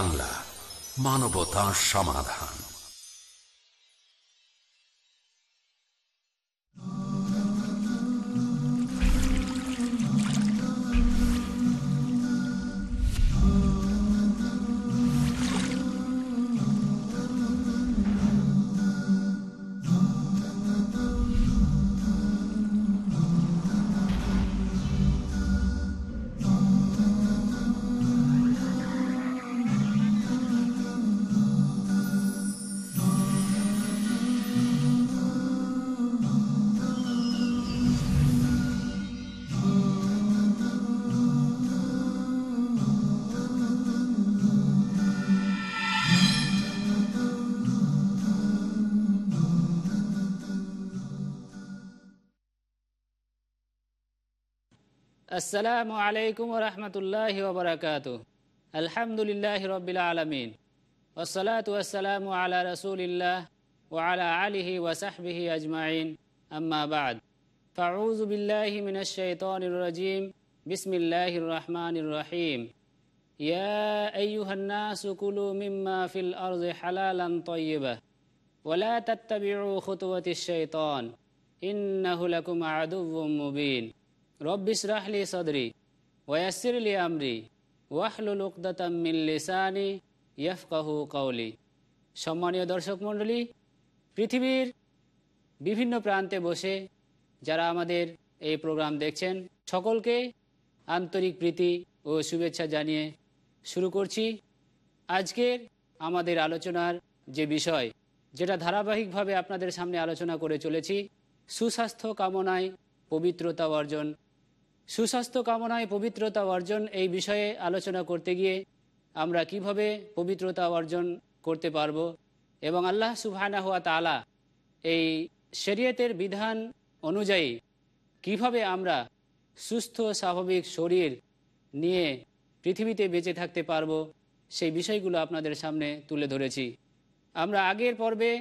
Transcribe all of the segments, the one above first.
বাংলা মানবতা সমাধান। আসসালামু আলাইকুম রহমতুল্লাহ ওবরাকাত আলহামদুলিল্লাহ রবিল আলমিন ওসলাত ওয়াসালাম আলা রসুলিল্লাহ ওয়ালা আলিহি ওয়াসাহবিহি আজমাইন আম্মা বাদ ফাউজ বিল্লাহি মিন الشيطان الرجيم بسم الله الرحمن الرحيم يا أيها الناس كلوا مما في الأرض حلالا طيبا ولا تتبعوا خطوة الشيطان إنه لكم عدو مبين রব্বিস সদরি ওয়াসিরলি আমরি, ওয়াহলুল উকদাতাম লিসানি ইয়াফকাহু কাউলি সম্মানীয় দর্শক মণ্ডলী, পৃথিবীর বিভিন্ন প্রান্তে বসে যারা আমাদের এই প্রোগ্রাম দেখছেন, সকলকে আন্তরিক প্রীতি ও শুভেচ্ছা জানিয়ে শুরু করছি। আজকের আমাদের আলোচনার যে বিষয়, যেটা ধারাবাহিকভাবে আপনাদের সামনে আলোচনা করে চলেছি, সুস্বাস্থ্য কামনায় পবিত্রতা অর্জন সুস্বাস্থ্য কামনায় পবিত্রতা অর্জন এই বিষয়ে আলোচনা করতে গিয়ে আমরা কীভাবে পবিত্রতা অর্জন করতে পারব এবং আল্লাহ সুবহানা হওয়া তালা এই শরীয়তের বিধান অনুযায়ী কীভাবে আমরা সুস্থ স্বাভাবিক শরীর নিয়ে পৃথিবীতে বেঁচে থাকতে পারব সেই বিষয়গুলো আপনাদের সামনে তুলে ধরেছি। আমরা আগের পর্বে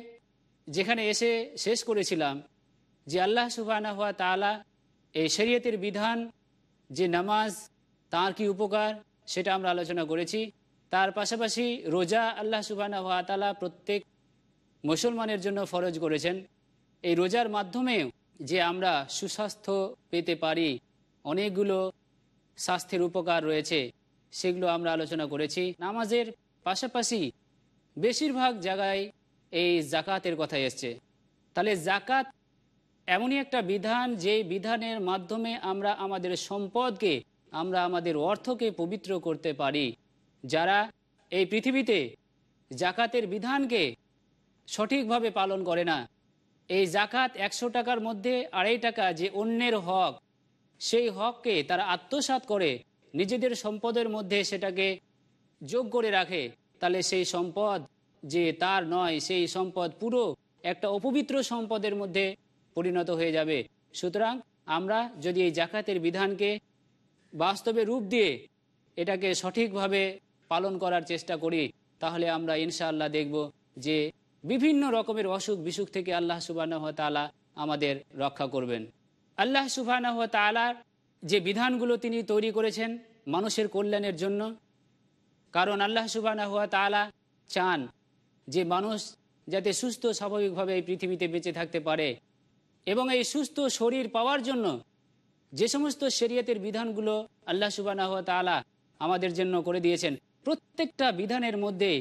যেখানে এসে শেষ করেছিলাম যে আল্লাহ সুবাহানা হওয়া তালা এই শরীয়তের বিধান যে নামাজ তার কি উপকার, সেটা আমরা আলোচনা করেছি। তার পাশাপাশি রোজা আল্লাহ সুবাহানা হওয়া তালা প্রত্যেক মুসলমানের জন্য ফরজ করেছেন। এই রোজার মাধ্যমে যে আমরা সুস্বাস্থ্য পেতে পারি, অনেকগুলো স্বাস্থ্যের উপকার রয়েছে, সেগুলো আমরা আলোচনা করেছি। নামাজের পাশাপাশি বেশিরভাগ জায়গায় এই জাকাতের কথা এসছে। তাহলে জাকাত এমনই একটা বিধান যে বিধানের মাধ্যমে আমরা আমাদের সম্পদকে, আমরা আমাদের অর্থকে পবিত্র করতে পারি। যারা এই পৃথিবীতে জাকাতের বিধানকে সঠিকভাবে পালন করে না, এই জাকাত একশো টাকার মধ্যে আড়াই টাকা যে অন্যের হক, সেই হককে তারা আত্মসাত করে, নিজেদের সম্পদের মধ্যে সেটাকে যোগ করে রাখে, তাহলে সেই সম্পদ যে তার নয়, সেই সম্পদ পুরো একটা অপবিত্র সম্পদের মধ্যে পরিণত হয়ে যাবে। সুতরাং আমরা যদি এই জাকাতের বিধানকে বাস্তবে রূপ দিয়ে এটাকে সঠিকভাবে পালন করার চেষ্টা করি, তাহলে আমরা ইনশাআল্লাহ দেখব যে বিভিন্ন রকমের অসুখ বিসুখ থেকে আল্লাহ সুবাহ তালা আমাদের রক্ষা করবেন। আল্লাহ সুবাহ তালার যে বিধানগুলো তিনি তৈরি করেছেন মানুষের কল্যাণের জন্য, কারণ আল্লাহ সুবাহ তালা চান যে মানুষ যাতে সুস্থ স্বাভাবিকভাবে এই পৃথিবীতে বেঁচে থাকতে পারে। এবং এই সুস্থ শরীর পাওয়ার জন্য যে সমস্ত শরীয়তের বিধানগুলো আল্লাহ সুবাহ তালা আমাদের জন্য করে দিয়েছেন, প্রত্যেকটা বিধানের মধ্যে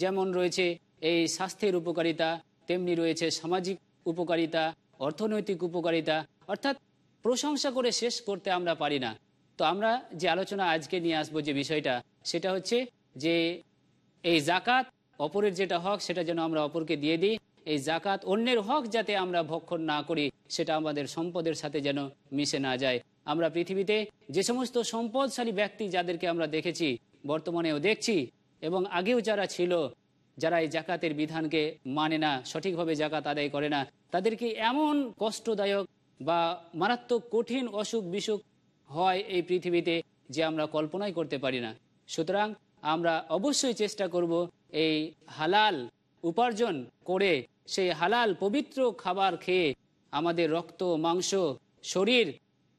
যেমন রয়েছে এই স্বাস্থ্যের উপকারিতা, তেমনি রয়েছে সামাজিক উপকারিতা, অর্থনৈতিক উপকারিতা, অর্থাৎ প্রশংসা করে শেষ করতে আমরা পারি না। তো আমরা যে আলোচনা আজকে নিয়ে আসব যে বিষয়টা, সেটা হচ্ছে যে এই জাকাত অপরের যেটা হক, সেটা যেন আমরা অপরকে দিয়ে দিই। এই জাকাত অন্যের হক যাতে আমরা ভক্ষণ না করি, সেটা আমাদের সম্পদের সাথে যেন মিশে না যায়। আমরা পৃথিবীতে যে সমস্ত সম্পদশালী ব্যক্তি যাদেরকে আমরা দেখেছি, বর্তমানেও দেখছি, এবং আগেও যারা ছিল, যারা এই জাকাতের বিধানকে মানে না, সঠিকভাবে জাকাত আদায় করে না, তাদেরকে এমন কষ্টদায়ক বা মারাত্মক কঠিন অসুখ বিসুখ হয় এই পৃথিবীতে যে আমরা কল্পনাই করতে পারি না। সুতরাং আমরা অবশ্যই চেষ্টা করব এই হালাল উপার্জন করে সেই হালাল পবিত্র খাবার খেয়ে আমাদের রক্ত, মাংস, শরীর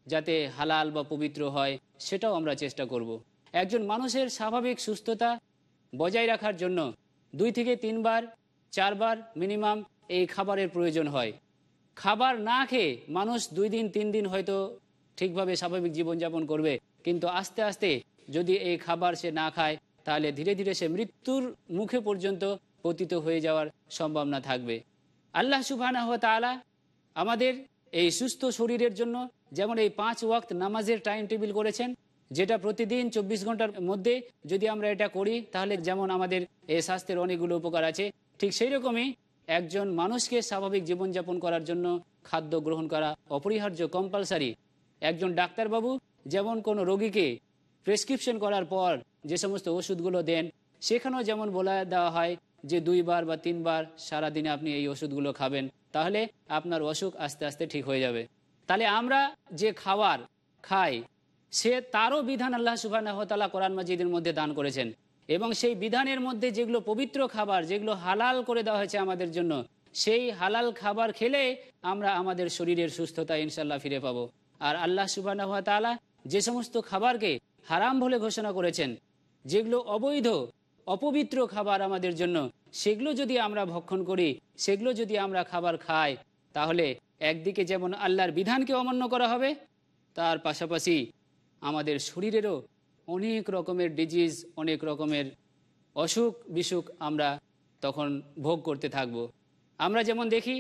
যাতে হালাল বা পবিত্র হয়, সেটাও আমরা চেষ্টা করব। একজন মানুষের স্বাভাবিক সুস্থতা বজায় রাখার জন্য দুই থেকে তিনবার, চারবার মিনিমাম এই খাবারের প্রয়োজন হয় খাবার না খেয়ে মানুষ দুই দিন, তিন দিন হয়তো ঠিকভাবে স্বাভাবিক জীবনযাপন করবে, কিন্তু আস্তে আস্তে যদি এই খাবার সে না খায়, তাহলে ধীরে ধীরে সে মৃত্যুর মুখে পর্যন্ত পতিত হয়ে যাওয়ার সম্ভাবনা থাকবে। আল্লাহ সুবহানাহু ওয়া তাআলা আমাদের এই সুস্থ শরীরের জন্য যেমন এই পাঁচ ওয়াক্ত নামাজের টাইম টেবিল করেছেন, যেটা প্রতিদিন চব্বিশ ঘণ্টার মধ্যে যদি আমরা এটা করি, তাহলে যেমন আমাদের এই স্বাস্থ্যের অনেকগুলো উপকার আছে, ঠিক সেই রকমই একজন মানুষকে স্বাভাবিক জীবনযাপন করার জন্য খাদ্য গ্রহণ করা অপরিহার্য কম্পালসারি একজন ডাক্তারবাবু যেমন কোনো রোগীকে প্রেসক্রিপশন করার পর যে সমস্ত ওষুধগুলো দেন, সেখানেও যেমন বলা দেওয়া হয় যে দুইবার বা তিনবার সারাদিনে আপনি এই ওষুধগুলো খাবেন, তাহলে আপনার অসুখ আস্তে আস্তে ঠিক হয়ে যাবে। তাহলে আমরা যে খাবার খাই, সে তারও বিধান আল্লাহ সুবাহ তালা কোরআন মাজিদের মধ্যে দান করেছেন। এবং সেই বিধানের মধ্যে যেগুলো পবিত্র খাবার, যেগুলো হালাল করে দেওয়া হয়েছে আমাদের জন্য, সেই হালাল খাবার খেলে আমরা আমাদের শরীরের সুস্থতা ইনশাল্লাহ ফিরে পাবো। আর আল্লাহ সুবাহ তালা যে সমস্ত খাবারকে হারাম বলে ঘোষণা করেছেন, যেগুলো অবৈধ অপবিত্র খাবার আমাদের জন্য। সেগুলো যদি আমরা ভক্ষণ করি, সেগুলো যদি আমরা খাবার খাই, তাহলে একদিকে যেমন আল্লাহর বিধানকে অমান্য করা হবে, তার পাশাপাশি আমাদের শরীরেরও অনেক রকমের ডিজিজ অনেক রকমের অসুখ বিসুখ আমরা তখন ভোগ করতে থাকব। আমরা যেমন দেখি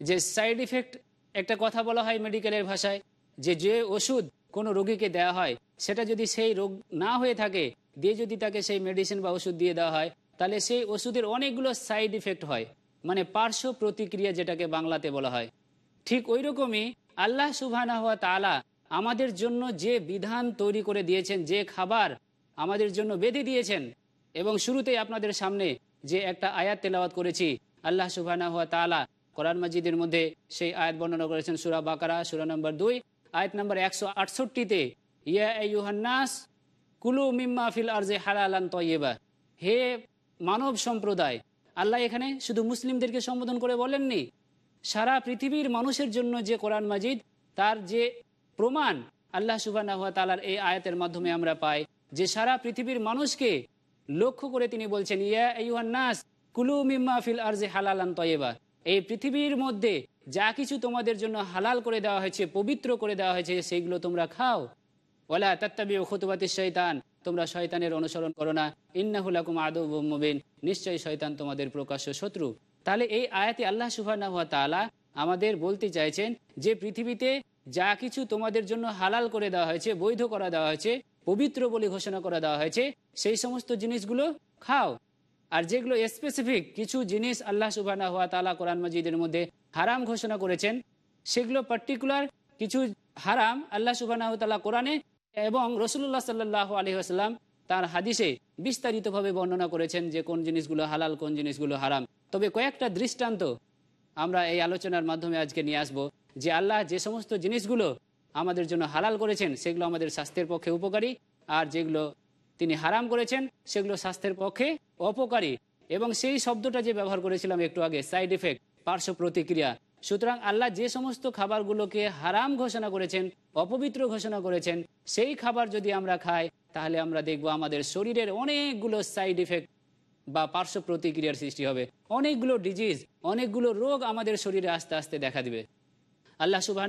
যে সাইড ইফেক্ট একটা কথা বলা হয় মেডিকেলের ভাষায়, যে যে ওষুধ কোনো রোগীকে দেওয়া হয়, সেটা যদি সেই রোগ না হয়ে থাকে দিয়ে যদি তাকে সেই মেডিসিন বা ওষুধ দিয়ে দেওয়া হয়, তাহলে সেই ওষুধের অনেকগুলো সাইড ইফেক্ট হয়। মানে পার্শ্ব প্রতিক্রিয়া যেটাকে বাংলাতে বলা হয়। ঠিক ওই রকমই আল্লাহ সুবহানা হওয়া আমাদের জন্য যে বিধান তৈরি করে দিয়েছেন, যে খাবার আমাদের জন্য বেঁধে দিয়েছেন, এবং শুরুতেই আপনাদের সামনে যে একটা আয়াত তেলাওয়াত করেছি, আল্লাহ সুবহানা হওয়া তালা কোরআন মাজিদের মধ্যে সেই আয়াত বর্ণনা করেছেন, সুরা বাকারা, সুরা নম্বর দুই, আয়াত নম্বর একশো আটষট্টিতে, ইয়া ইউহান্নাস কুলু মিম্মা ফিল আরজে হালালান তয়েবা। হে মানব সম্প্রদায়, আল্লাহ এখানে শুধু মুসলিমদেরকে সম্বোধন করে বলেননি, সারা পৃথিবীর মানুষের জন্য যে কোরআন মাজিদ, তার যে প্রমাণ আল্লাহ সুবাহ তালার এই আয়াতের মাধ্যমে আমরা পাই, যে সারা পৃথিবীর মানুষকে লক্ষ্য করে তিনি বলছেন, ইয়া ইউহান্নাস কুলু মিম্মা ফিল আরজে হালালান তয়েবা। এই পৃথিবীর মধ্যে যা কিছু তোমাদের জন্য হালাল করে দেওয়া হয়েছে, পবিত্র করে দেওয়া হয়েছে, সেইগুলো তোমরা খাও। ওলা তাত্তাবি খুতুবাতি শৈতান তোমরা শয়তানের অনুসরণ করো না। ইন্নাহুলাকুম আদৌ নিশ্চয়ই শয়তান তোমাদের প্রকাশ্য শত্রু। তাহলে এই আয়াতে আল্লাহ সুবাহ তালা আমাদের বলতে চাইছেন যে পৃথিবীতে যা কিছু তোমাদের জন্য হালাল করে দেওয়া হয়েছে, বৈধ করা দেওয়া হয়েছে, পবিত্র বলে ঘোষণা করে দেওয়া হয়েছে, সেই সমস্ত জিনিসগুলো খাও। আর যেগুলো স্পেসিফিক কিছু জিনিস আল্লাহ সুবাহ হওয়া তালা কোরআন মজিদের মধ্যে হারাম ঘোষণা করেছেন, সেগুলো পার্টিকুলার কিছু হারাম আল্লাহ সুবাহ তালা কোরআনে এবং রসুল্লাহ সাল্লাহ আলহিহাস্লাম তার হাদিসে বিস্তারিতভাবে বর্ণনা করেছেন যে কোন জিনিসগুলো হালাল, কোন জিনিসগুলো হারাম। তবে কয়েকটা দৃষ্টান্ত আমরা এই আলোচনার মাধ্যমে আজকে নিয়ে আসব যে আল্লাহ যে সমস্ত জিনিসগুলো আমাদের জন্য হালাল করেছেন, সেগুলো আমাদের স্বাস্থ্যের পক্ষে উপকারী আর যেগুলো তিনি হারাম করেছেন, সেগুলো স্বাস্থ্যের পক্ষে অপকারী। এবং সেই শব্দটা যে ব্যবহার করেছিলাম একটু আগে, সাইড এফেক্ট, পার্শ্ব প্রতিক্রিয়া। সুতরাং আল্লাহ যে সমস্ত খাবারগুলোকে হারাম ঘোষণা করেছেন অপবিত্র ঘোষণা করেছেন, সেই খাবার যদি আমরা খাই, তাহলে আমরা দেখব আমাদের শরীরের অনেকগুলো সাইড ইফেক্ট বা পার্শ্ব প্রতিক্রিয়ার সৃষ্টি হবে। অনেকগুলো ডিজিজ অনেকগুলো রোগ আমাদের শরীরে আস্তে আস্তে দেখা দিবে। আল্লাহ সুবাহ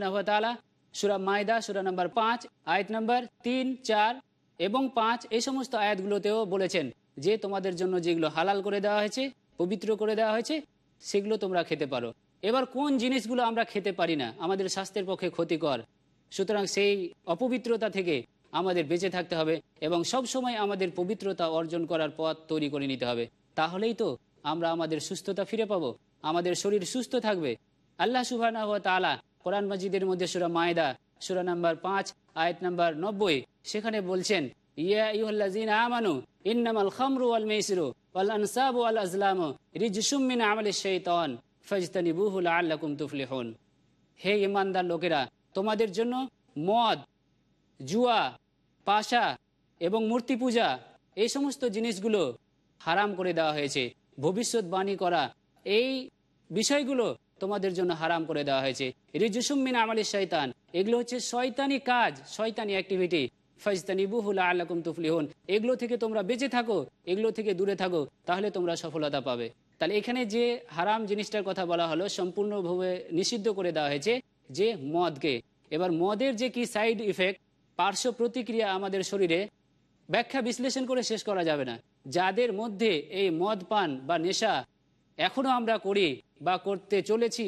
সুরা মায়দা, সুরা নম্বর পাঁচ, আয়াত নম্বর তিন, চার এবং পাঁচ এই সমস্ত আয়াতগুলোতেও বলেছেন যে তোমাদের জন্য যেগুলো হালাল করে দেওয়া হয়েছে, পবিত্র করে দেওয়া হয়েছে, সেগুলো তোমরা খেতে পারো। এবার কোন জিনিসগুলো আমরা খেতে পারি না, আমাদের স্বাস্থ্যের পক্ষে ক্ষতিকর সুতরাং সেই অপবিত্রতা থেকে আমাদের বেঁচে থাকতে হবে এবং সব সময় আমাদের পবিত্রতা অর্জন করার পথ তৈরি করে নিতে হবে। তাহলেই তো আমরা আমাদের সুস্থতা ফিরে পাবো, আমাদের শরীর সুস্থ থাকবে। আল্লাহ সুবাহ তালা কোরআন মজিদের মধ্যে সুরা মায়দা, সুরা নাম্বার পাঁচ, আয়াত নাম্বার নব্বই, সেখানে বলছেন, ইয়া খামরু আল হে ইমানদার লোকেরা তোমাদের জন্য মদ, জুয়া, পাশা এবং মূর্তি পূজা, এই সমস্ত জিনিসগুলো হারাম করে দেওয়া হয়েছে। ভবিষ্যৎবাণী করা এই বিষয়গুলো তোমাদের জন্য হারাম করে দেওয়া হয়েছে। রিজুসুম্মিন আমালি শয়তান, এগুলো হচ্ছে শয়তানি কাজ, শয়তানি অ্যাক্টিভিটি ফাইজতানিবুহুল আল্লাকুম তুফলিহন, এগুলো থেকে তোমরা বেঁচে থাকো, এগুলো থেকে দূরে থাকো, তাহলে তোমরা সফলতা পাবে। তাহলে এখানে যে হারাম জিনিসটার কথা বলা হলো, সম্পূর্ণভাবে নিষিদ্ধ করে দেওয়া হয়েছে। যে মদকে। এবার মদের যে কি সাইড ইফেক্ট পার্শ্ব প্রতিক্রিয়া আমাদের শরীরে ব্যাখ্যা বিশ্লেষণ করে শেষ করা যাবে না। যাদের মধ্যে এই মদ পান বা নেশা এখনও আমরা করি বা করতে চলেছি,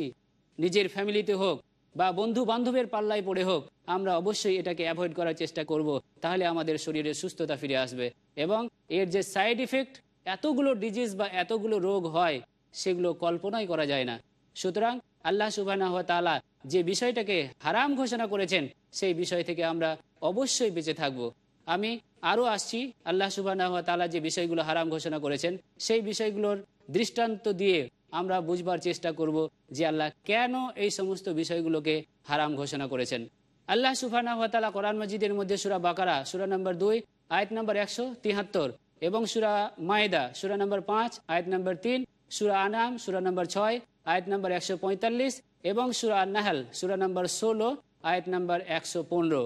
নিজের ফ্যামিলিতে হোক বা বন্ধু বান্ধবের পাল্লায় পড়ে হোক, আমরা অবশ্যই এটাকে অ্যাভয়েড করার চেষ্টা করব, তাহলে আমাদের শরীরে সুস্থতা ফিরে আসবে। এবং এর যে সাইড ইফেক্ট এতগুলো ডিজিজ বা এতগুলো রোগ হয়, সেগুলো কল্পনাই করা যায় না। সুতরাং আল্লাহ সুবাহ তালা যে বিষয়টাকে হারাম ঘোষণা করেছেন, সেই বিষয় থেকে আমরা অবশ্যই বেঁচে থাকব। আমি আরও আসছি, আল্লাহ সুবাহ তালা যে বিষয়গুলো হারাম ঘোষণা করেছেন, সেই বিষয়গুলোর দৃষ্টান্ত দিয়ে আমরা বুঝবার চেষ্টা করব যে আল্লাহ কেন এই সমস্ত বিষয়গুলোকে হারাম ঘোষণা করেছেন। আল্লাহ সুফানা তালা কোরআন মজিদের মধ্যে সুরা বাকারা, সুরা নম্বর দুই, আয়ত নম্বর একশো তিহাত্তর এবং সুরা মায়দা, সুরা নম্বর পাঁচ, আয়ত নম্বর তিন, সুরা আনাম, সুরা নম্বর ছয় আয়াত নম্বর একশো পঁয়তাল্লিশ এবং সুরা নাহাল সুরা নম্বর ষোলো, আয়াত নম্বর একশো পনেরো।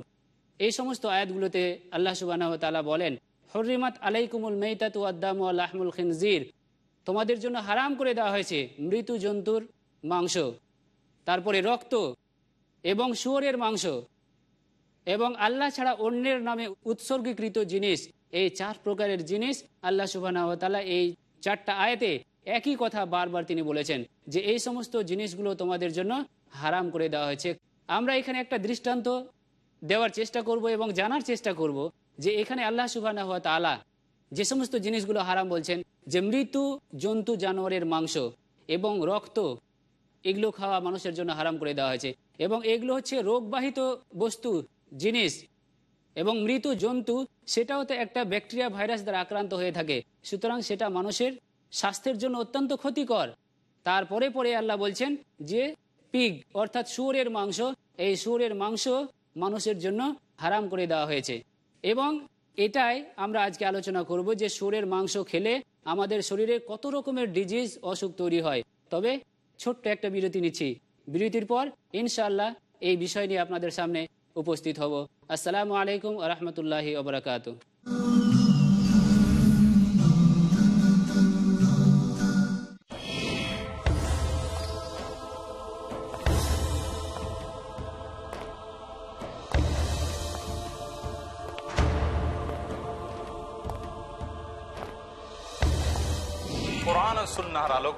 এই সমস্ত আয়াতগুলোতে আল্লাহ সুবাহ তালা বলেন হরিমাত আলাইকুমুল মেইতাতু আদাম আল্লাহমুল খিনজির। তোমাদের জন্য হারাম করে দেওয়া হয়েছে মৃত্যু জন্তুর মাংস, তারপরে রক্ত এবং শুয়োরের মাংস এবং আল্লাহ ছাড়া অন্যের নামে উৎসর্গীকৃত জিনিস। এই চার প্রকারের জিনিস আল্লাহ সুবাহ এই চারটা আয়াতে একই কথা বারবার তিনি বলেছেন যে এই সমস্ত জিনিসগুলো তোমাদের জন্য হারাম করে দেওয়া হয়েছে। আমরা এখানে একটা দৃষ্টান্ত দেওয়ার চেষ্টা করব এবং জানার চেষ্টা করব যে এখানে আল্লাহ সুবাহ তালা যে সমস্ত জিনিসগুলো হারাম বলছেন, যে মৃত্যু, জন্তু, জানোয়ারের মাংস এবং রক্ত, এগুলো খাওয়া মানুষের জন্য হারাম করে দেওয়া হয়েছে এবং এগুলো হচ্ছে রোগবাহিত বস্তু, জিনিস এবং মৃত জন্তু, সেটাও তো একটা ব্যাকটেরিয়া ভাইরাস দ্বারা আক্রান্ত হয়ে থাকে। সুতরাং সেটা মানুষের স্বাস্থ্যের জন্য অত্যন্ত ক্ষতিকর। তারপরে পরে আল্লাহ বলছেন যে পিগ অর্থাৎ শুয়োরের মাংস, এই শুয়োরের মাংস মানুষের জন্য হারাম করে দেওয়া হয়েছে। এবং এটাই আমরা আজকে আলোচনা করব যে, শুয়োরের মাংস খেলে আমাদের শরীরে কত রকমের ডিজিজ অসুখ তৈরি হয়। তবে ছোট্ট একটা বিরতি নিচ্ছি। বিরতির পর ইনশাল্লাহ এই বিষয় নিয়ে আপনাদের সামনে উপস্থিত হব। আসসালামু আলাইকুম রহমতুল্লাহি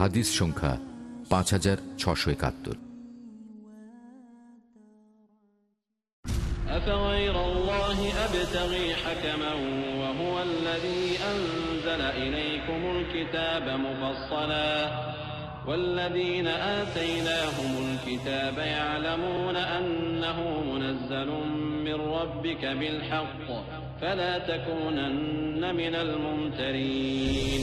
হাদিস সংখ্যা পাঁচ হাজার ছশো একাত্তর أفغير الله أبتغي حكما وهو الذي أنزل إليكم الكتاب مفصلا والذين آتيناهم الكتاب يعلمون أنه منزل من ربك بالحق فلا تكونن من الممترين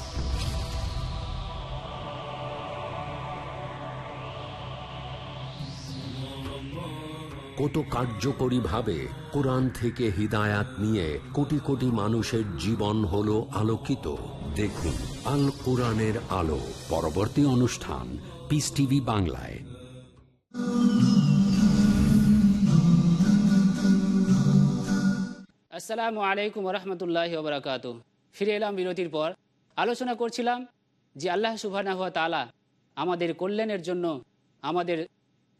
কত কার্যকরীভাবে কোরআন থেকে হিদায়াত নিয়ে কোটি কোটি মানুষের জীবন হলো আলোকিত। দেখুন, আল কোরআনের আলো। পরবর্তী অনুষ্ঠান পিস টিভি বাংলায়। আসসালামু আলাইকুম রহমতুল্লাহ ওবরাকাত ফিরে এলাম বিরতির পর। আলোচনা করছিলাম যে আল্লাহ সুবাহ তালা আমাদের কল্যাণের জন্য আমাদের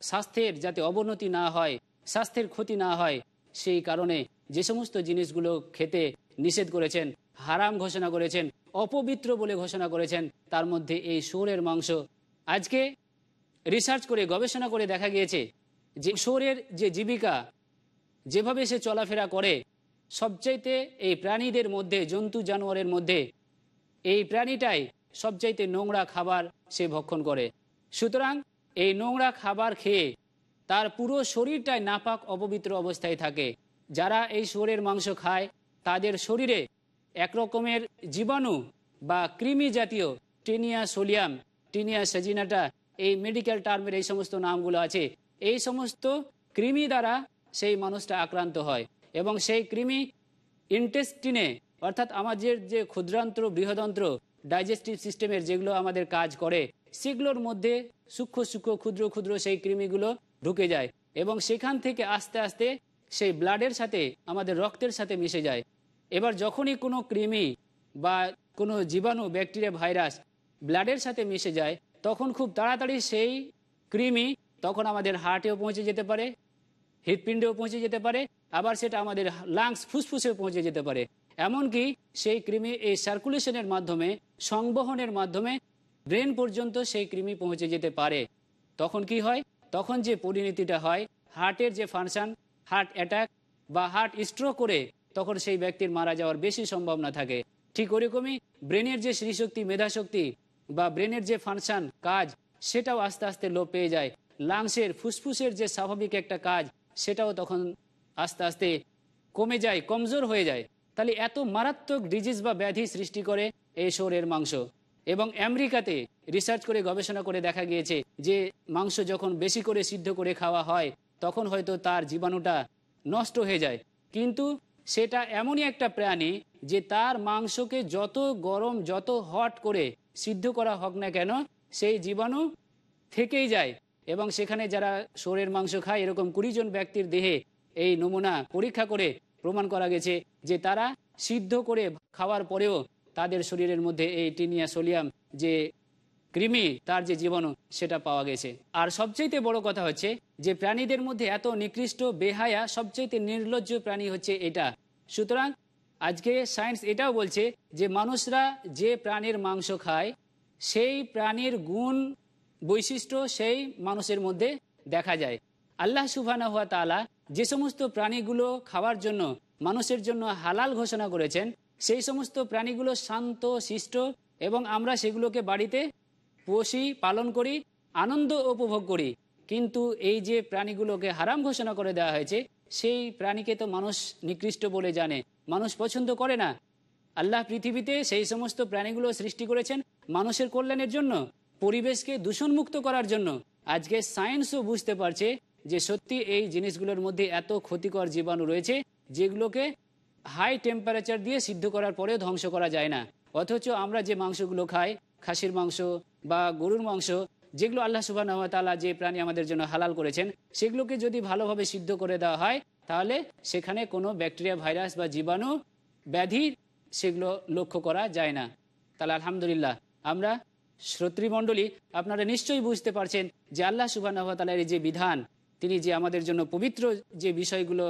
স্বাস্থ্যের যাতে অবনতি না হয়, স্বাস্থ্যের ক্ষতি না হয়, সেই কারণে যে সমস্ত জিনিসগুলো খেতে নিষেধ করেছেন, হারাম ঘোষণা করেছেন, অপবিত্র বলে ঘোষণা করেছেন, তার মধ্যে এই শুয়োরের মাংস। আজকে রিসার্চ করে, গবেষণা করে দেখা গিয়েছে যে শুয়োরের যে জীবিকা, যেভাবে সে চলাফেরা করে, সবচাইতে এই প্রাণীদের মধ্যে, জন্তু জানোয়ারের মধ্যে, এই প্রাণীটাই সবচাইতে নোংরা খাবার সে ভক্ষণ করে। সুতরাং এই নোংরা খাবার খেয়ে তার পুরো শরীরটাই নাপাক অপবিত্র অবস্থায় থাকে। যারা এই শুয়োরের মাংস খায়, তাদের শরীরে একরকমের জীবাণু বা কৃমি জাতীয় টিনিয়া সোলিয়াম, টিনিয়া সেজিনাটা, এই মেডিকেল টার্মের এই সমস্ত নামগুলো আছে। এই সমস্ত কৃমি দ্বারা সেই মানুষটা আক্রান্ত হয় এবং সেই কৃমি ইন্টেস্টিনে অর্থাৎ আমাদের যে ক্ষুদ্রান্ত্র, বৃহদন্ত্র ডাইজেস্টিভ সিস্টেমের যেগুলো আমাদের কাজ করে সেগুলোর মধ্যে সূক্ষ্ম সূক্ষ্ম, ক্ষুদ্র ক্ষুদ্র সেই কৃমিগুলো ঢুকে যায় এবং সেখান থেকে আস্তে আস্তে সেই ব্লাডের সাথে, আমাদের রক্তের সাথে মিশে যায়। এবার যখনই কোনো কৃমি বা কোনো জীবাণু ব্যাকটেরিয়া ভাইরাস ব্লাডের সাথে মিশে যায়, তখন খুব তাড়াতাড়ি সেই কৃমি তখন আমাদের হার্টেও পৌঁছে যেতে পারে, হৃৎপিণ্ডেও পৌঁছে যেতে পারে, আবার সেটা আমাদের লাংস ফুসফুসেও পৌঁছে যেতে পারে। এমনকি সেই কৃমি এই সার্কুলেশনের মাধ্যমে, সংবহনের মাধ্যমে ব্রেন পর্যন্ত সেই কৃমি পৌঁছে যেতে পারে। তখন কি হয়? তখন যে পরিণতিটা হয়, হার্টের যে ফাংশান, হার্ট অ্যাটাক বা হার্ট স্ট্রোক করে, তখন সেই ব্যক্তির মারা যাওয়ার বেশি সম্ভাবনা থাকে। ঠিক ওরকমই ব্রেনের যে স্মৃশক্তি মেধাশক্তি বা ব্রেনের যে ফাংশান, কাজ, সেটাও আস্তে আস্তে লোপ পেয়ে যায়। লাংসের, ফুসফুসের যে স্বাভাবিক একটা কাজ, সেটাও তখন আস্তে আস্তে কমে যায়, কমজোর হয়ে যায়। তাহলে এত মারাত্মক ডিজিজ বা ব্যাধি সৃষ্টি করে এই শোরের মাংস। এবং আমেরিকাতে রিসার্চ করে গবেষণা করে দেখা গিয়েছে যে মাংস যখন বেশি করে সিদ্ধ করে খাওয়া হয়, তখন হয়তো তার জীবাণুটা নষ্ট হয়ে যায়। কিন্তু সেটা এমনই একটা প্রাণী যে তার মাংসকে যত গরম, যত হট করে সিদ্ধ করা হোক না কেন, সেই জীবাণু থেকেই যায়। এবং সেখানে যারা শোরের মাংস খায়, এরকম কুড়ি জন ব্যক্তির দেহে এই নমুনা পরীক্ষা করে প্রমাণ করা গেছে যে তারা সিদ্ধ করে খাওয়ার পরেও তাদের শরীরের মধ্যে এই টিনিয়া সোলিয়াম যে কৃমি, তার যে জীবাণু, সেটা পাওয়া গেছে। আর সবচেয়ে বড় কথা হচ্ছে যে প্রাণীদের মধ্যে এত নিকৃষ্ট, বেহায়া সবচেয়ে নির্লজ্জ প্রাণী হচ্ছে এটা। সুতরাং আজকে সায়েন্স এটাও বলছে যে মানুষরা যে প্রাণীর মাংস খায়, সেই প্রাণীর গুণ, বৈশিষ্ট্য সেই মানুষের মধ্যে দেখা যায়। আল্লাহ সুবহানা হুয়া তালা যে সমস্ত প্রাণীগুলো খাওয়ার জন্য, মানুষের জন্য হালাল ঘোষণা করেছেন সেই সমস্ত প্রাণীগুলো শান্ত, শিষ্ট এবং আমরা সেগুলোকে বাড়িতে পোষি, পালন করি, আনন্দ উপভোগ করি। কিন্তু এই যে প্রাণীগুলোকে হারাম ঘোষণা করে দেওয়া হয়েছে, সেই প্রাণীকে তো মানুষ নিকৃষ্ট বলে জানে। মানুষ পছন্দ করে না। আল্লাহ পৃথিবীতে সেই সমস্ত প্রাণীগুলো সৃষ্টি করেছেন মানুষের কল্যাণের জন্য, পরিবেশকে দূষণমুক্ত করার জন্য। আজকে সায়েন্সও বুঝতে পারছে যে সত্যি এই জিনিসগুলোর মধ্যে এত ক্ষতিকর জীবাণু রয়েছে, যেগুলোকে হাই টেম্পারেচার দিয়ে সিদ্ধ করার পরেও ধ্বংস করা যায় না। অথচ আমরা যে মাংসগুলো খাই, খাসির মাংস বা গরুর মাংস, যেগুলো আল্লাহ সুবাহ তালা যে প্রাণী আমাদের জন্য হালাল করেছেন, সেগুলোকে যদি ভালোভাবে সিদ্ধ করে দেওয়া হয়, তাহলে সেখানে কোনো ব্যাকটেরিয়া, ভাইরাস বা জীবাণু ব্যাধি সেগুলো লক্ষ্য করা যায় না। তাহলে আলহামদুলিল্লাহ, আমরা শ্রোতৃমণ্ডলী আপনারা নিশ্চয়ই বুঝতে পারছেন যে আল্লাহ সুবাহ তালার যে বিধান, তিনি যে আমাদের জন্য পবিত্র যে বিষয়গুলো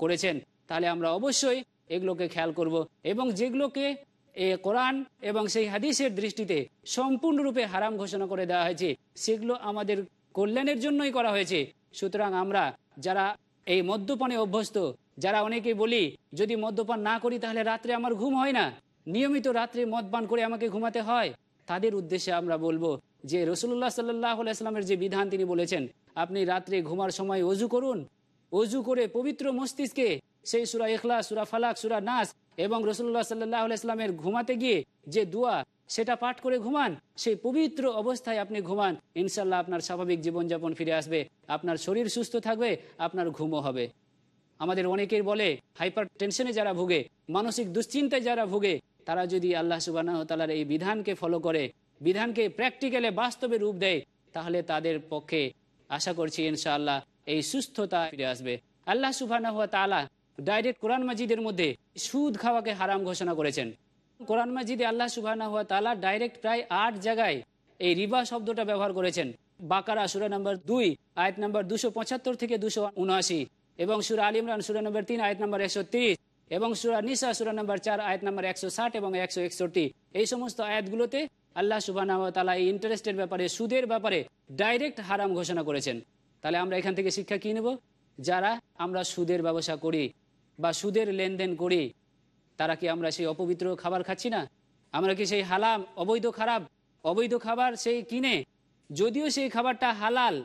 করেছেন তাহলে আমরা অবশ্যই এগুলোকে খেয়াল করব এবং যেগুলোকে এ কোরআন এবং সেই হাদিসের দৃষ্টিতে সম্পূর্ণরূপে হারাম ঘোষণা করে দেওয়া হয়েছে, সেগুলো আমাদের কল্যাণের জন্যই করা হয়েছে। সুতরাং আমরা যারা এই মদ্যপানে অভ্যস্ত, যারা অনেকে বলি, যদি মদ্যপান না করি তাহলে রাত্রে আমার ঘুম হয় না। নিয়মিত রাত্রে মদ পান করে আমাকে ঘুমাতে হয়। তাদের উদ্দেশ্যে আমরা বলব যে রসুল্লাহ সাল্লাহ ইসলামের যে বিধান তিনি বলেছেন, আপনি রাত্রে ঘুমার সময় অজু করুন। অজু করে পবিত্র মস্তিষ্কে সেই সুরা এখলা সুরা ফালাক, সুরা নাস এবং রসুল্লাহ সাল্লাহ ইসলামের ঘুমাতে গিয়ে যে দোয়া, সেটা পাঠ করে ঘুমান, সেই পবিত্র অবস্থায় আপনি ঘুমান ইনশাল্লাহ আপনার স্বাভাবিক জীবনযাপন ফিরে আসবে, আপনার শরীর সুস্থ থাকবে, আপনার ঘুমও হবে। আমাদের অনেকের বলে হাইপার টেনশনে যারা ভুগে, মানসিক দুশ্চিন্তায় যারা ভুগে, তারা যদি আল্লাহ সুবাহ তালার এই বিধানকে ফলো করে, বিধানকে প্র্যাকটিক্যালে বাস্তবে রূপ দেয়, তাহলে তাদের পক্ষে আশা করছি ইনশাআল্লাহ এই সুস্থতা ফিরে আসবে। আল্লাহ সুবাহ তালা ডাইরেক্ট কোরআন মাজিদের মধ্যে সুদ খাওয়াকে হারাম ঘোষণা করেছেন। কোরআন মাজিদে আল্লাহ সুবাহ তালা ডাইরেক্ট প্রায় আট জায়গায় এই রিবা শব্দটা ব্যবহার করেছেন। বাকারা সুরা নম্বর দুই, আয়াত নম্বর দুশো পঁচাত্তর থেকে দুশো উনআশি এবং সুরা আল ইমরান সুরা নম্বর তিন, আয়াত নম্বর একশো তিরিশ এবং সুরা নিসা সুরা নম্বর চার, আয়াত নম্বর একশো ষাট এবং একশো একষট্টি। এই সমস্ত আয়াতগুলোতে আল্লাহ সুবাহ তালা এই ইন্টারেস্টের ব্যাপারে, সুদের ব্যাপারে ডাইরেক্ট হারাম ঘোষণা করেছেন। তাহলে আমরা এখান থেকে শিক্ষা কী নেব? যারা আমরা সুদের ব্যবসা করি বা সুদের লেনদেন করি, তারা কি আমরা সেই অপবিত্র খাবার খাচ্ছি না? আমরা কি সেই হালাম অবৈধ খারাপ, অবৈধ খাবার সেই কিনে? যদিও সেই খাবারটা হালাল,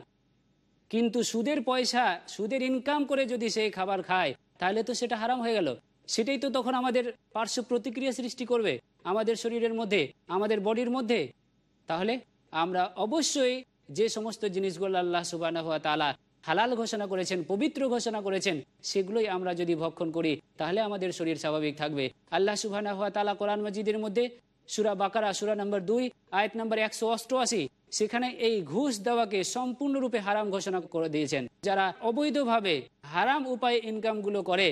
কিন্তু সুদের পয়সা, সুদের ইনকাম করে যদি সেই খাবার খায়, তাহলে তো সেটা হারাম হয়ে গেল। সেটাই তো তখন আমাদের পার্শ্ব প্রতিক্রিয়া সৃষ্টি করবে, আমাদের শরীরের মধ্যে, আমাদের বডির মধ্যে। তাহলে আমরা অবশ্যই যে সমস্ত জিনিসগুলো আল্লাহ সুবাহ তালা হালাল ঘোষণা করেছেন, পবিত্র ঘোষণা করেছেন, সেগুলোই আমরা যদি ভক্ষণ করি, তাহলে আমাদের শরীর স্বাভাবিক থাকবে। আল্লাহ সুবাহ তালা কোরআন মজিদের মধ্যে সুরা বাকারা, সুরা নম্বর দুই, আয়াত নম্বর একশো অষ্টআশি, সেখানে এই ঘুষ দেওয়াকে সম্পূর্ণরূপে হারাম ঘোষণা করে দিয়েছেন। যারা অবৈধভাবে হারাম উপায়ে ইনকামগুলো করে,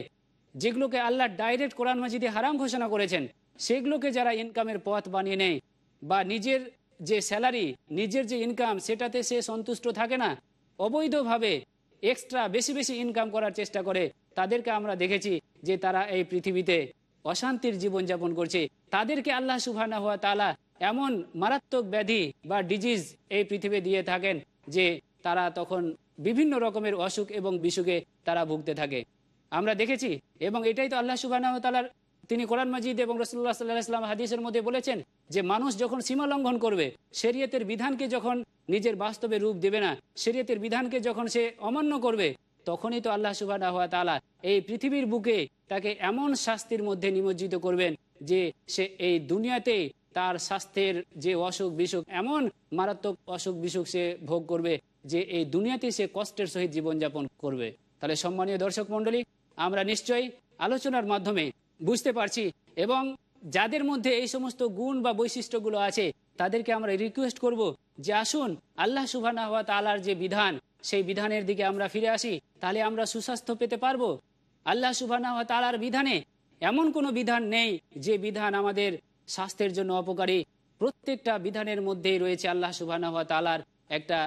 যেগুলোকে আল্লাহ ডাইরেক্ট কোরআন মাজিদে হারাম ঘোষণা করেছেন, সেগুলোকে যারা ইনকামের পথ বানিয়ে নেয়, বা নিজের যে স্যালারি, নিজের যে ইনকাম, সেটাতে সে সন্তুষ্ট থাকে না অবৈধভাবে এক্সট্রা বেশি বেশি ইনকাম করার চেষ্টা করে, তাদেরকে আমরা দেখেছি যে তারা এই পৃথিবীতে অশান্তির জীবনযাপন করছে। তাদেরকে আল্লাহ সুবহানা হওয়া তালা এমন মারাত্মক ব্যাধি বা ডিজিজ এই পৃথিবী দিয়ে থাকেন যে তারা তখন বিভিন্ন রকমের অসুখ এবং বিসুখে তারা ভুগতে থাকে। আমরা দেখেছি এবং এটাই তো আল্লাহ সুবাহ তালার তিনি কোরআন মাজিদ এবং রসুল্লাহ সাল্লাহ ইসলাম হাদিসের মধ্যে বলেছেন যে মানুষ যখন সীমা লঙ্ঘন করবে, শরীয়তের বিধানকে যখন নিজের বাস্তবে রূপ দেবে না, শরীয়তের বিধানকে যখন সে অমান্য করবে, তখনই তো আল্লাহ সুবাহ তালা এই পৃথিবীর বুকে তাকে এমন শাস্তির মধ্যে নিমজ্জিত করবেন যে সে এই দুনিয়াতে তার স্বাস্থ্যের যে অসুখ বিসুখ এমন মারাত্মক অসুখ বিসুখ সে ভোগ করবে যে এই দুনিয়াতে সে কষ্টের সহিত জীবনযাপন করবে। তাহলে সম্মানীয় দর্শক মন্ডলী আমরা নিশ্চয়ই আলোচনার মাধ্যমে বুঝতে পারছি। এবং যাদের মধ্যে এই সমস্ত গুণ বা বৈশিষ্ট্যগুলো আছে, তাদেরকে আমরা রিকোয়েস্ট করব যে আসুন, আল্লাহ সুবাহ তালার যে বিধান, সেই বিধানের দিকে আমরা ফিরে আসি, তাহলে আমরা সুস্বাস্থ্য পেতে পারব। আল্লাহ সুবাহ তালার বিধানে এমন কোনো বিধান নেই যে বিধান আমাদের স্বাস্থ্যের জন্য অপকারী। প্রত্যেকটা বিধানের মধ্যেই রয়েছে আল্লাহ সুবাহ তালার একটা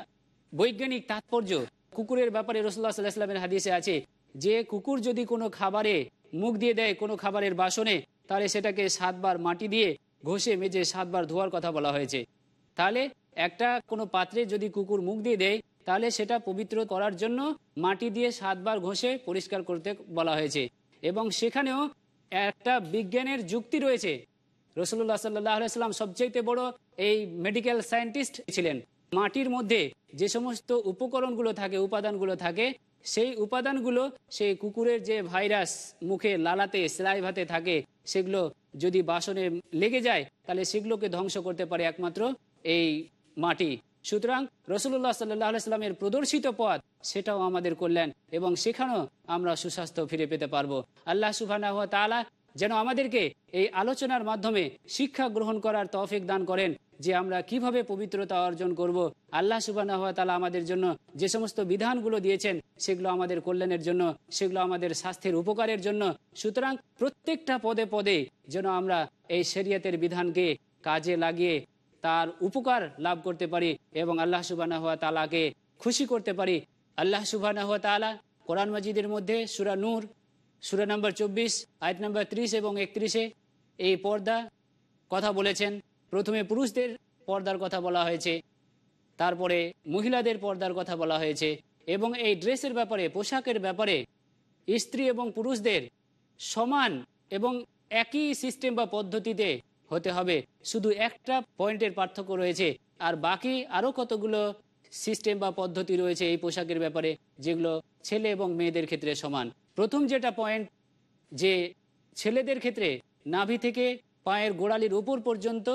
বৈজ্ঞানিক তাৎপর্য। কুকুরের ব্যাপারে রসুল্লাহ সাল্লাহ ইসলামের হাদিসে আছে, যে কুকুর যদি কোনো খাবারে মুখ দিয়ে দেয় কোনো খাবারের বাসনে, তাহলে সেটাকে সাতবার মাটি দিয়ে ঘষে মেজে সাতবার ধোয়ার কথা বলা হয়েছে। তাহলে একটা কোনো পাত্রে যদি কুকুর মুখ দিয়ে দেয়, তাহলে সেটা পবিত্র করার জন্য মাটি দিয়ে সাতবার ঘষে পরিষ্কার করতে বলা হয়েছে। এবং সেখানেও একটা বিজ্ঞানের যুক্তি রয়েছে। রসুল্লাহ সাল্লাহ সাল্লাম সবচেয়ে বড় এই মেডিকেল সায়েন্টিস্ট ছিলেন। মাটির মধ্যে যে সমস্ত উপকরণগুলো থাকে, উপাদানগুলো থাকে সেই উপাদানগুলো সেই কুকুরের যে ভাইরাস মুখে লালাতে, সেলাই ভাতে থাকে, সেগুলো যদি বাসনে লেগে যায়, তাহলে সেগুলোকে ধ্বংস করতে পারে একমাত্র এই মাটি। সুতরাং রসুল্লাহ সাল্লাহ সাল্লামের প্রদর্শিত পথ, সেটাও আমাদের কল্যাণ এবং সেখানেও আমরা সুস্বাস্থ্য ফিরে পেতে পারব। আল্লাহ সুবাহ তালা যেন আমাদেরকে এই আলোচনার মাধ্যমে শিক্ষা গ্রহণ করার তৌফিক দান করেন। যে আমরা কীভাবে পবিত্রতা অর্জন করব, আল্লাহ সুবাহ তালা আমাদের জন্য যে সমস্ত বিধানগুলো দিয়েছেন, সেগুলো আমাদের কল্যাণের জন্য, সেগুলো আমাদের স্বাস্থ্যের উপকারের জন্য। সুতরাং প্রত্যেকটা পদে পদে যেন আমরা এই শরিয়তের বিধানকে কাজে লাগিয়ে তার উপকার লাভ করতে পারি এবং আল্লাহ সুবাহ তালাকে খুশি করতে পারি। আল্লাহ সুবাহ তালা কোরআন মজিদের মধ্যে সুরা নূর, সুরা নম্বর চব্বিশ, আয়াত নম্বর ত্রিশ এবং একত্রিশে এই পর্দা কথা বলেছেন। প্রথমে পুরুষদের পর্দার কথা বলা হয়েছে, তারপরে মহিলাদের পর্দার কথা বলা হয়েছে এবং এই ড্রেসের ব্যাপারে, পোশাকের ব্যাপারে স্ত্রী এবং পুরুষদের সমান এবং একই সিস্টেম বা পদ্ধতিতে হতে হবে। শুধু একটা পয়েন্টের পার্থক্য রয়েছে আর বাকি আরও কতগুলো সিস্টেম বা পদ্ধতি রয়েছে এই পোশাকের ব্যাপারে, যেগুলো ছেলে এবং মেয়েদের ক্ষেত্রে সমান। প্রথম যেটা পয়েন্ট, যে ছেলেদের ক্ষেত্রে নাভি থেকে পায়ের গোড়ালির উপর পর্যন্ত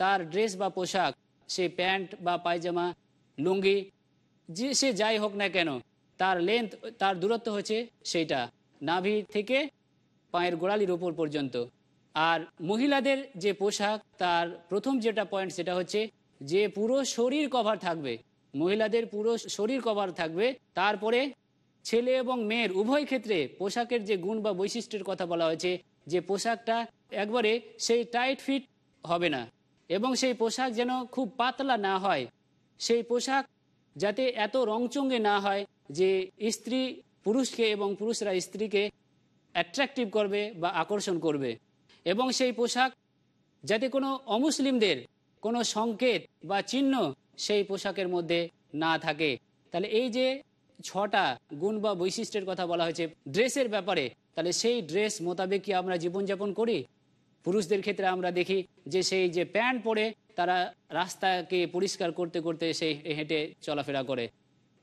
তার ড্রেস বা পোশাক, সে প্যান্ট বা পায়জামা, লুঙ্গি, যে সে যাই হোক না কেন, তার লেন্থ তার দূরত্ব হচ্ছে সেইটা, নাভি থেকে পায়ের গোড়ালির উপর পর্যন্ত। আর মহিলাদের যে পোশাক, তার প্রথম যেটা পয়েন্ট সেটা হচ্ছে যে পুরো শরীর কভার থাকবে, মহিলাদের পুরো শরীর কভার থাকবে, তারপরে ছেলে এবং মেয়ের উভয় ক্ষেত্রে পোশাকের যে গুণ বা বৈশিষ্ট্যের কথা বলা হয়েছে, যে পোশাকটা একবারে সেই টাইট ফিট হবে না। এবং সেই পোশাক যেন খুব পাতলা না হয়। সেই পোশাক যাতে এত রংচঙ্গে না হয় যে স্ত্রী পুরুষকে এবং পুরুষরা স্ত্রীকে অ্যাট্রাকটিভ করবে বা আকর্ষণ করবে। এবং সেই পোশাক যাতে কোনো অমুসলিমদের কোনো সংকেত বা চিহ্ন সেই পোশাকের মধ্যে না থাকে। তাহলে এই যে ছটা গুণ বা বৈশিষ্ট্যের কথা বলা হয়েছে, ড্রেসের ব্যাপারে, তাহলে সেই ড্রেস মোতাবেক কি আমরা জীবনযাপন করি? পুরুষদের ক্ষেত্রে আমরা দেখি যে সেই যে প্যান্ট পরে তারা রাস্তাকে পরিষ্কার করতে করতে সেই হেঁটে চলাফেরা করে।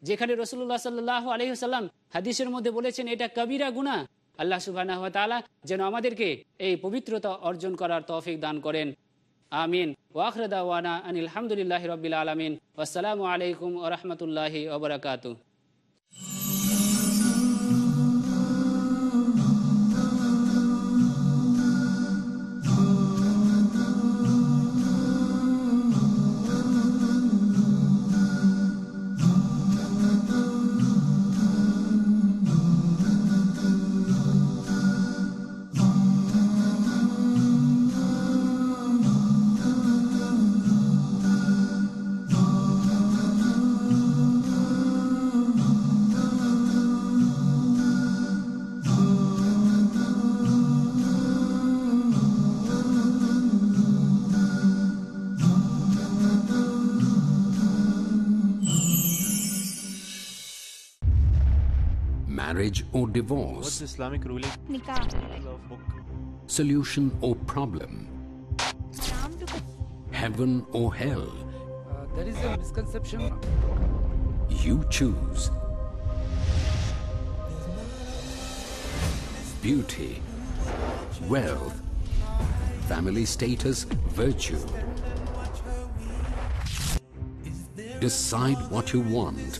যেখানে রসুল্লাহ সাল্লাহ আলহিহাল্লাম হাদিসের মধ্যে বলেছেন, এটা কবিরা গুণা আল্লাহ সুবাহ যেন আমাদেরকে এই পবিত্রতা অর্জন করার তৌফিক দান করেন। আমিন। ওয়াখরদাওয়ানা আনিল হামদুলিল্লাহ রবিল আলমিন। আসসালামু আলাইকুম ওরহমতুল্লাহি ওবরাকাতু Marriage or divorce? What's Islamic ruling Nikah. of book? Solution or problem? Islam Heaven or hell? Uh, there is a misconception. You choose. Beauty, wealth, family status, virtue. Decide what you want.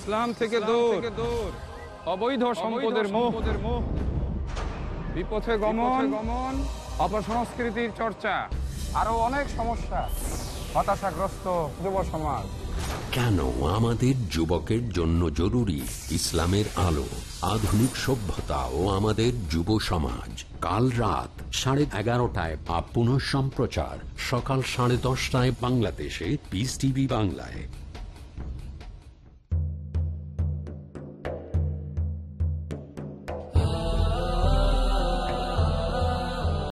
ইসলাম থেকে দূর। অবৈধ সম্পদের মোহ। বিপথে গমন। গমন। অপসংস্কৃতির চর্চা। আরও অনেক সমস্যা। হতাশাগ্রস্ত যুব সমাজ। কেন আমাদের যুবকের জন্য জরুরি ইসলামের আলো আধুনিক সভ্যতা ও আমাদের যুব সমাজ? কাল রাত সাড়ে এগারোটায় আপ পুনঃ সম্প্রচার। সকাল সাড়ে দশটায় বাংলাদেশে পিস টিভি বাংলায়।